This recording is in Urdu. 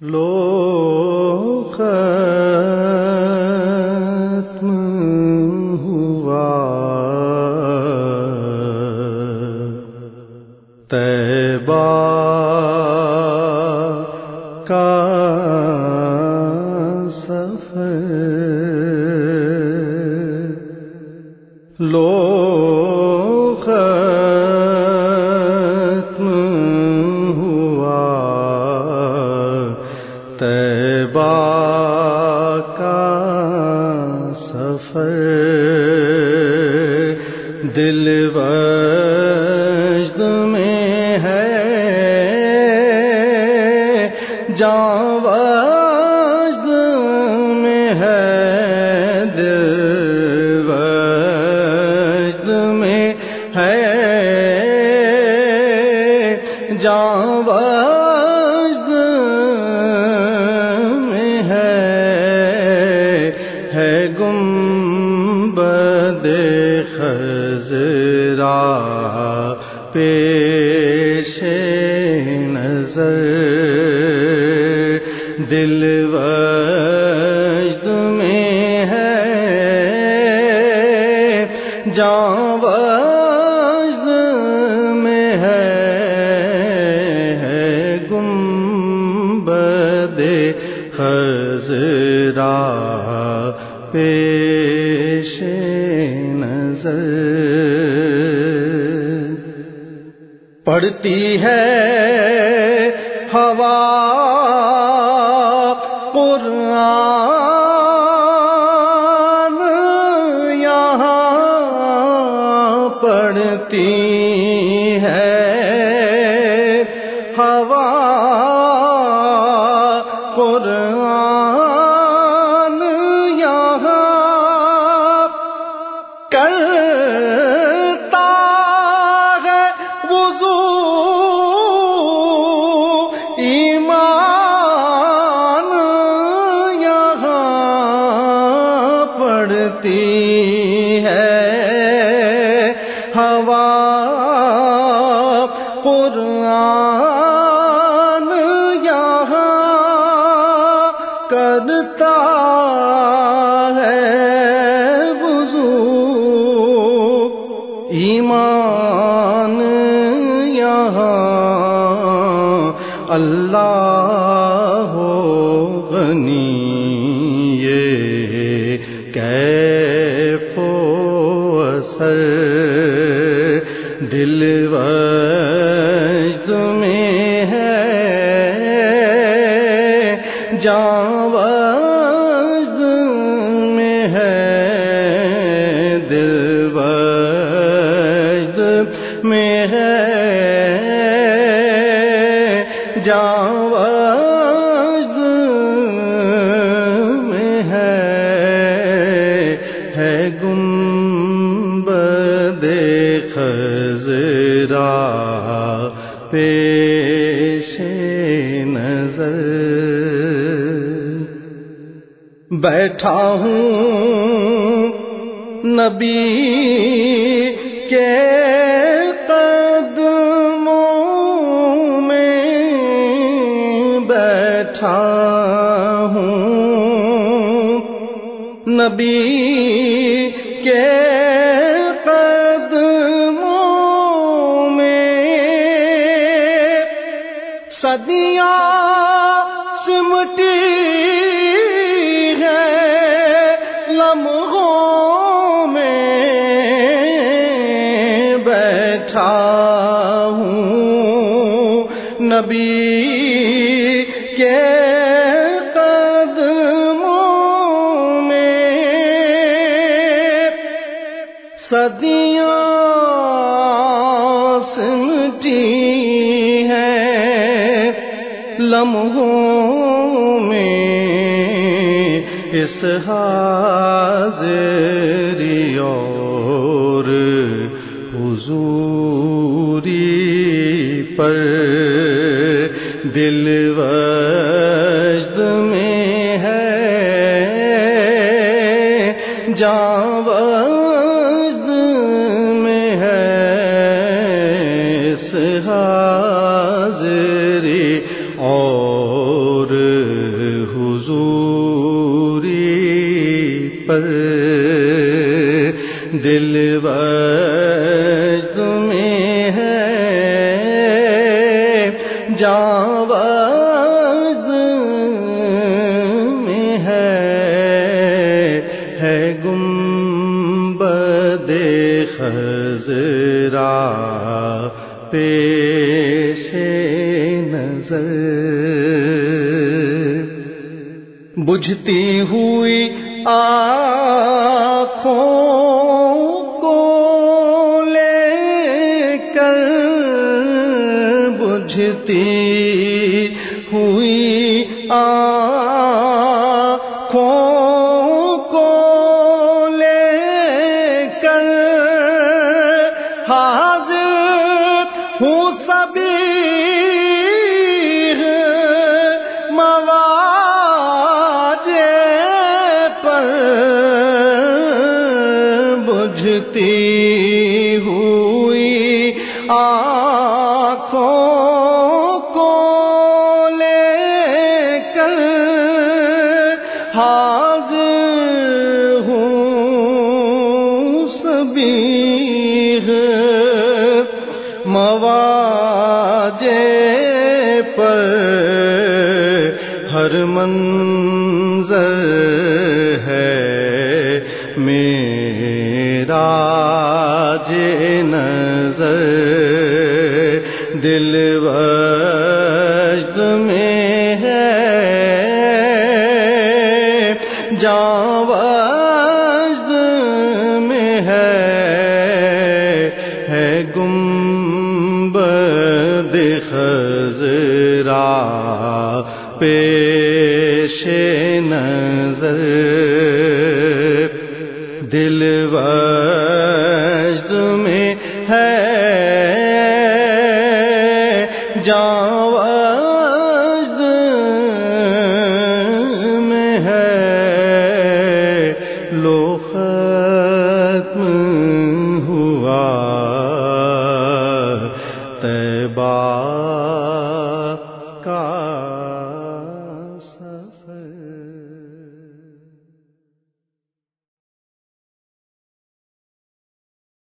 لو تیبا کا سفر۔ دل وجد میں ہے۔ جان وجد میں ہے۔ دل وجد میں ہے۔ جان پیش نظر پڑتی ہے ہوا قرآن یہاں پڑتی ہے۔ ہوا قرآن یہاں کرتا ہے وضو۔ ایمان یہاں اللہ ہو غنی، یہ کیف و اثر۔ بیٹھا ہوں۔ نبی کے قدموں میں بیٹھا ہوں۔ نبی کے نبی کے قدموں میں صدیاں سمٹی ہیں لمحوں میں اس حاضری پر دل وجد میں ہے جاں وجد میں ہے ہے گنبد خزرا پیش نظر۔ بجھتی ہوئی آنکھوں کو لے کر بجھتی ہوئی آنکھوں مواجے پر ہر منظر ہے۔ میرا جے نظر دل وجد میں ہے۔ جاں وجد میں ہے۔ ہے گنبد خزرا پیش نظر دل وجد میں ہے جان وجد میں ہے۔ لو ختم ہوا۔ بار